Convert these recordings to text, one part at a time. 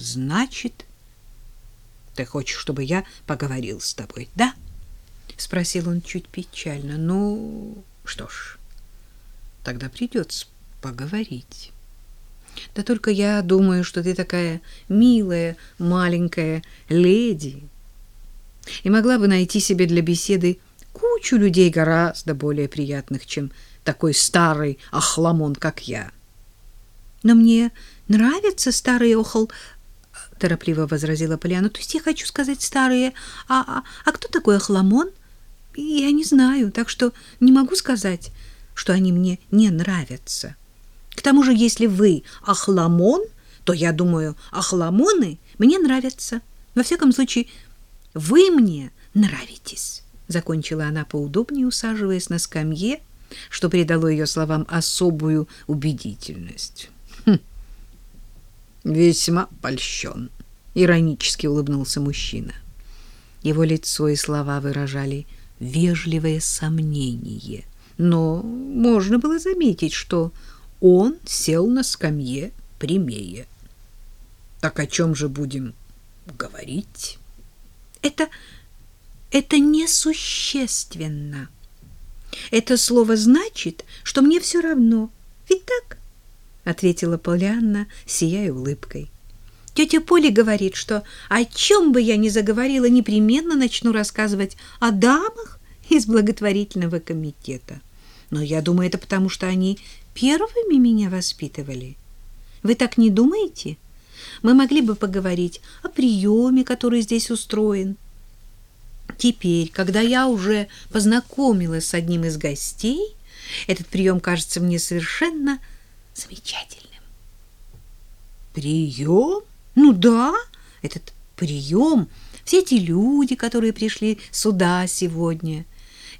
значит, ты хочешь, чтобы я поговорил с тобой, да? Спросил он чуть печально. Ну, что ж, тогда придется поговорить. Да только я думаю, что ты такая милая, маленькая леди, и могла бы найти себе для беседы кучу людей гораздо более приятных, чем такой старый охламон, как я. Но мне нравится старый охол, торопливо возразила Полиана. То есть я хочу сказать старые. А, а, а кто такой охламон? Я не знаю, так что не могу сказать, что они мне не нравятся. К тому же, если вы охламон, то я думаю, охламоны мне нравятся. Во всяком случае, вы мне нравитесь, закончила она поудобнее, усаживаясь на скамье, что придало ее словам особую убедительность. Весьма польщен, иронически улыбнулся мужчина. Его лицо и слова выражали вежливое сомнение, но можно было заметить, что он сел на скамье прямее. Так о чем же будем говорить? Это это несущественно. Это слово значит, что мне все равно. Ведь так? Ответила Полианна, сияя улыбкой. Тетя Поля говорит, что о чем бы я ни заговорила, непременно начну рассказывать о дамах из благотворительного комитета. Но я думаю, это потому, что они первыми меня воспитывали. Вы так не думаете? Мы могли бы поговорить о приеме, который здесь устроен. Теперь, когда я уже познакомилась с одним из гостей, этот прием кажется мне совершенно замечательным. Прием? Ну да, этот прием. Все эти люди, которые пришли сюда сегодня.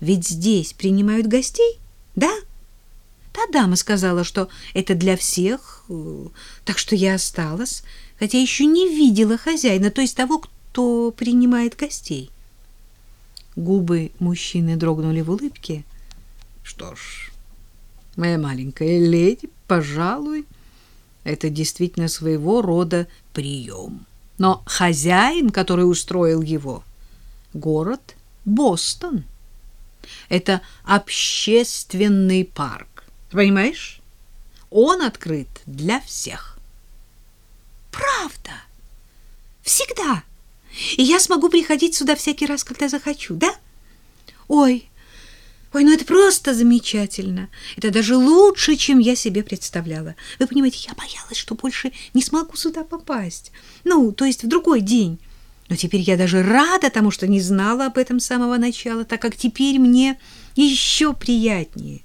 Ведь здесь принимают гостей, да? Та дама сказала, что это для всех, э, так что я осталась, хотя еще не видела хозяина, то есть того, кто принимает гостей. Губы мужчины дрогнули в улыбке. Что ж, моя маленькая леди, пожалуй, это действительно своего рода прием. Но хозяин, который устроил его, город Бостон. Это общественный парк. Понимаешь? Он открыт для всех. Правда? Всегда. И я смогу приходить сюда всякий раз, когда захочу, да? Ой, ой, ну это просто замечательно. Это даже лучше, чем я себе представляла. Вы понимаете, я боялась, что больше не смогу сюда попасть. Ну, то есть в другой день. Но теперь я даже рада тому, что не знала об этом с самого начала, так как теперь мне еще приятнее.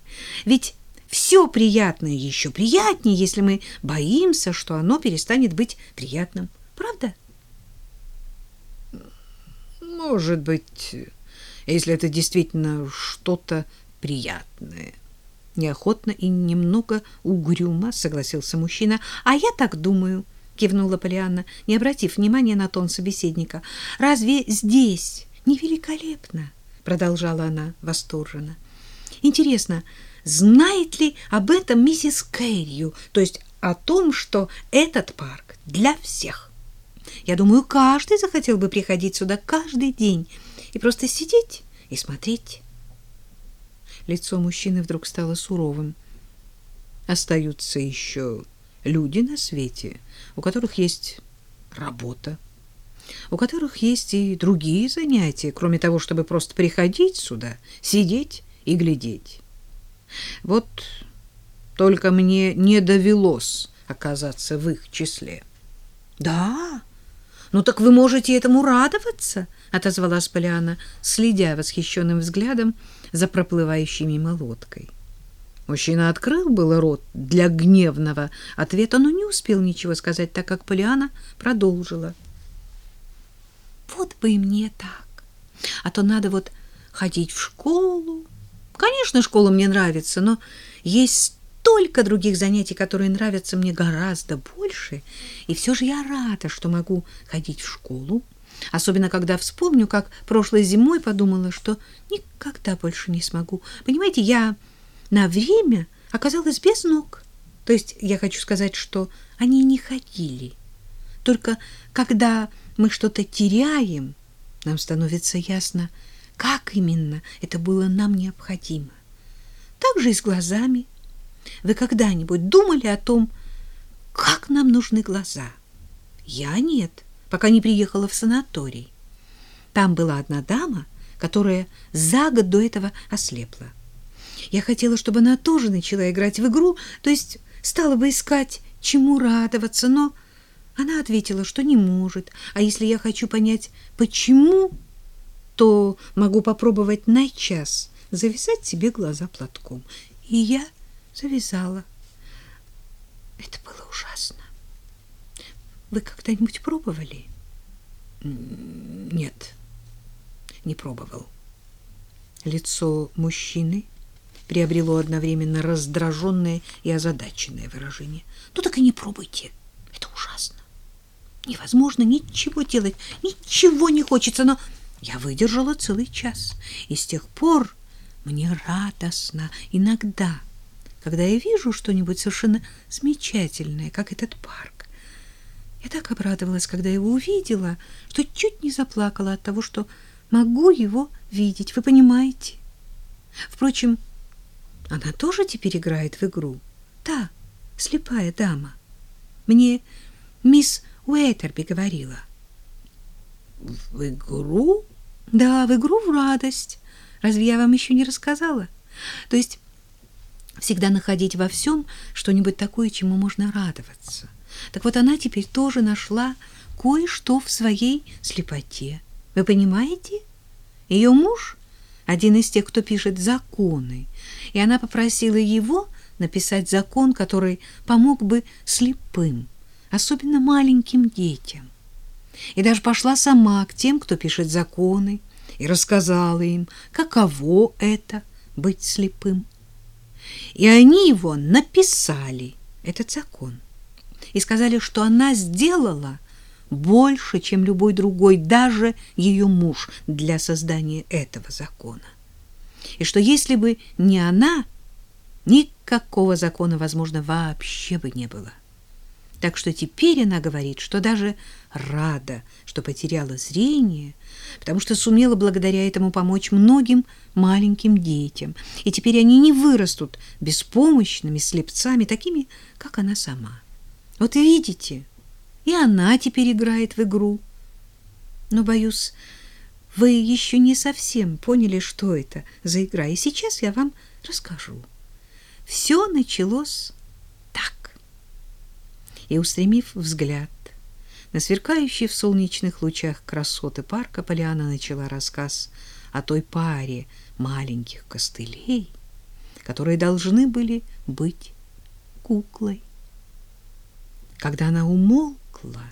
Ведь все приятное еще приятнее, если мы боимся, что оно перестанет быть приятным. Правда? Может быть, если это действительно что-то приятное. Неохотно и немного угрюмо согласился мужчина. А я так думаю, кивнула Полианна, не обратив внимания на тон собеседника. Разве здесь не великолепно? продолжала она восторженно. Интересно, знает ли об этом миссис Кэррию, то есть о том, что этот парк для всех? Я думаю, каждый захотел бы приходить сюда каждый день и просто сидеть и смотреть. Лицо мужчины вдруг стало суровым. Остаются еще люди на свете, у которых есть работа, у которых есть и другие занятия, кроме того, чтобы просто приходить сюда, сидеть и глядеть. Вот только мне не довелось оказаться в их числе. Да, ну так вы можете этому радоваться, отозвалась Полиана, следя восхищенным взглядом за проплывающей мимо лодкой. Мужчина открыл было рот для гневного ответа, но не успел ничего сказать, так как Полиана продолжила. Вот бы и мне так. А то надо вот ходить в школу. Конечно, школа мне нравится, но есть столько других занятий, которые нравятся мне гораздо больше, и все же я рада, что могу ходить в школу, особенно когда вспомню, как прошлой зимой подумала, что никогда больше не смогу. Понимаете, я на время оказалась без ног. То есть я хочу сказать, что они не ходили. Только когда мы что-то теряем, нам становится ясно, как именно это было нам необходимо. Так же и с глазами. Вы когда-нибудь думали о том, как нам нужны глаза? Я нет, пока не приехала в санаторий. Там была одна дама, которая за год до этого ослепла. Я хотела, чтобы она тоже начала играть в игру, то есть стала бы искать, чему радоваться, но она ответила, что не может. А если я хочу понять, почему, то могу попробовать на час завязать себе глаза платком. И я завязала. Это было ужасно. Вы когда-нибудь пробовали? Нет, не пробовал. Лицо мужчины приобрело одновременно раздраженное и озадаченное выражение. Ну так и не пробуйте. Это ужасно. Невозможно ничего делать, ничего не хочется, но я выдержала целый час, и с тех пор мне радостно иногда, когда я вижу что-нибудь совершенно замечательное, как этот парк. Я так обрадовалась, когда его увидела, что чуть не заплакала от того, что могу его видеть, вы понимаете? Впрочем, она тоже теперь играет в игру. Та, слепая дама. Мне мисс Уэйтерби говорила. В игру? Да, в игру в радость. Разве я вам еще не рассказала? То есть всегда находить во всем что-нибудь такое, чему можно радоваться. Так вот она теперь тоже нашла кое-что в своей слепоте. Вы понимаете? Ее муж один из тех, кто пишет законы, и она попросила его написать закон, который помог бы слепым, особенно маленьким детям. И даже пошла сама к тем, кто пишет законы, и рассказала им, каково это быть слепым. И они его написали, этот закон, и сказали, что она сделала больше, чем любой другой, даже ее муж, для создания этого закона. И что если бы не она, никакого закона, возможно, вообще бы не было. Так что теперь она говорит, что даже рада, что потеряла зрение, потому что сумела благодаря этому помочь многим маленьким детям, и теперь они не вырастут беспомощными слепцами, такими, как она сама. Вот видите, и она теперь играет в игру. Но, боюсь, вы еще не совсем поняли, что это за игра, и сейчас я вам расскажу. Все началось так. И, устремив взгляд на сверкающие в солнечных лучах красоты парка, Полиана начала рассказ о той паре маленьких костылей, которые должны были быть куклой. Когда она умолкла.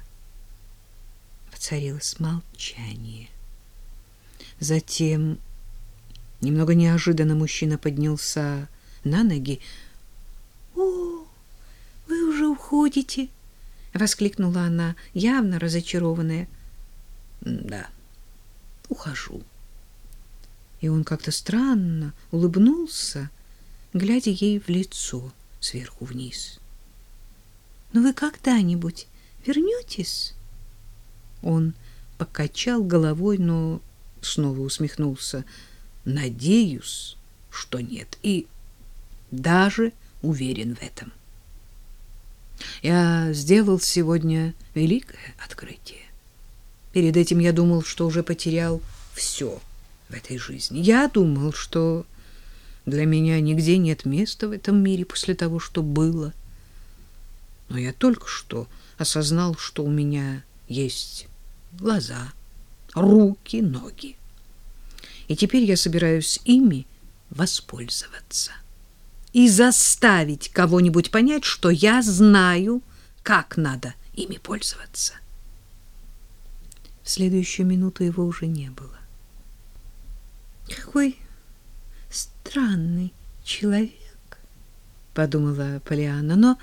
Воцарилось молчание. Затем, немного неожиданно, мужчина поднялся на ноги. «О, вы уже уходите!» — воскликнула она, явно разочарованная. «Да, ухожу». И он как-то странно улыбнулся, глядя ей в лицо сверху вниз. «Но вы когда-нибудь вернетесь?» Он покачал головой, но снова усмехнулся. «Надеюсь, что нет, и даже уверен в этом. Я сделал сегодня великое открытие. Перед этим я думал, что уже потерял все в этой жизни. Я думал, что для меня нигде нет места в этом мире после того, что было. Но я только что осознал, что у меня есть глаза, руки, ноги. И теперь я собираюсь ими воспользоваться и заставить кого-нибудь понять, что я знаю, как надо ими пользоваться. В следующую минуту его уже не было. Какой странный человек, подумала Полианна, но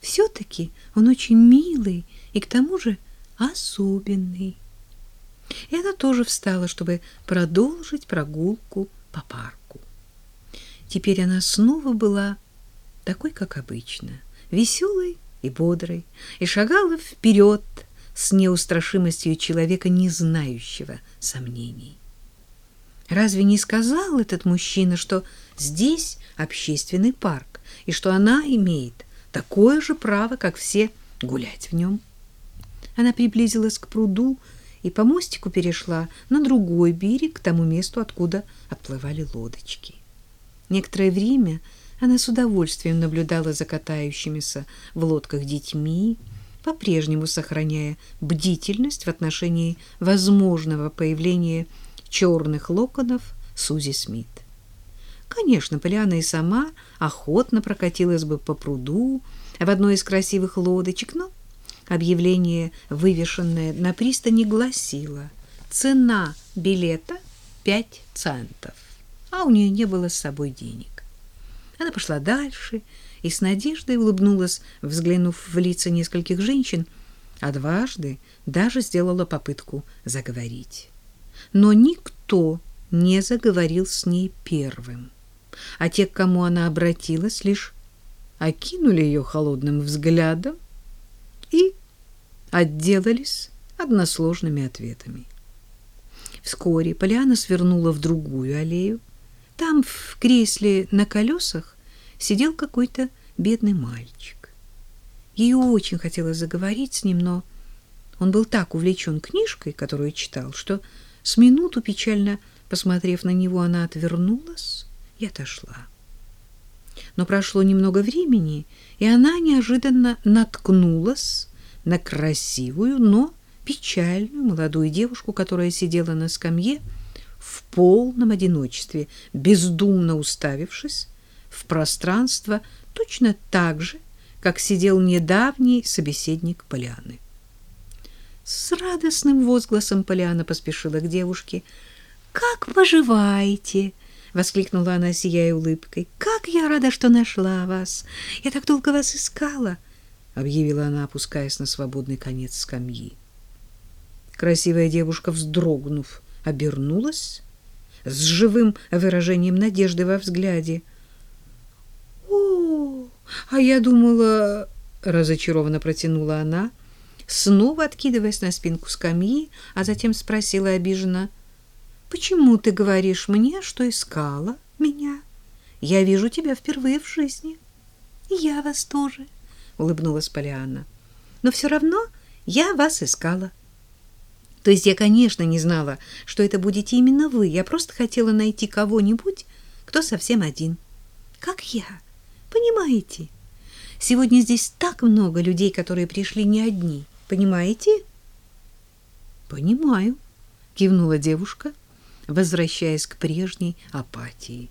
все-таки он очень милый и к тому же особенный. И она тоже встала, чтобы продолжить прогулку по парку. Теперь она снова была такой, как обычно, веселой и бодрой, и шагала вперед с неустрашимостью человека, не знающего сомнений. Разве не сказал этот мужчина, что здесь общественный парк, и что она имеет такое же право, как все, гулять в нем? Она приблизилась к пруду и по мостику перешла на другой берег, к тому месту, откуда отплывали лодочки. Некоторое время она с удовольствием наблюдала за катающимися в лодках детьми, по-прежнему сохраняя бдительность в отношении возможного появления черных локонов Сузи Смит. Конечно, Полиана и сама охотно прокатилась бы по пруду в одной из красивых лодочек, но объявление, вывешенное на пристани, гласило «Цена билета пять центов», а у нее не было с собой денег. Она пошла дальше и с надеждой улыбнулась, взглянув в лица нескольких женщин, а дважды даже сделала попытку заговорить. Но никто не заговорил с ней первым, а те, к кому она обратилась, лишь окинули ее холодным взглядом и отделались односложными ответами. Вскоре Полиана свернула в другую аллею. Там в кресле на колесах сидел какой-то бедный мальчик. Ей очень хотелось заговорить с ним, но он был так увлечен книжкой, которую читал, что с минуту печально посмотрев на него, она отвернулась и отошла. Но прошло немного времени, и она неожиданно наткнулась на красивую, но печальную молодую девушку, которая сидела на скамье в полном одиночестве, бездумно уставившись в пространство точно так же, как сидел недавний собеседник Поляны. С радостным возгласом Поляна поспешила к девушке. «Как поживаете?» — воскликнула она, сияя улыбкой. «Как я рада, что нашла вас! Я так долго вас искала!» — объявила она, опускаясь на свободный конец скамьи. Красивая девушка, вздрогнув, обернулась с живым выражением надежды во взгляде. «О, а я думала...» — разочарованно протянула она, снова откидываясь на спинку скамьи, а затем спросила обиженно, «Почему ты говоришь мне, что искала меня? Я вижу тебя впервые в жизни». «Я вас тоже», — улыбнулась Полианна. «Но все равно я вас искала». То есть я, конечно, не знала, что это будете именно вы. Я просто хотела найти кого-нибудь, кто совсем один. Как я. Понимаете? Сегодня здесь так много людей, которые пришли не одни. Понимаете? Понимаю, кивнула девушка, возвращаясь к прежней апатии.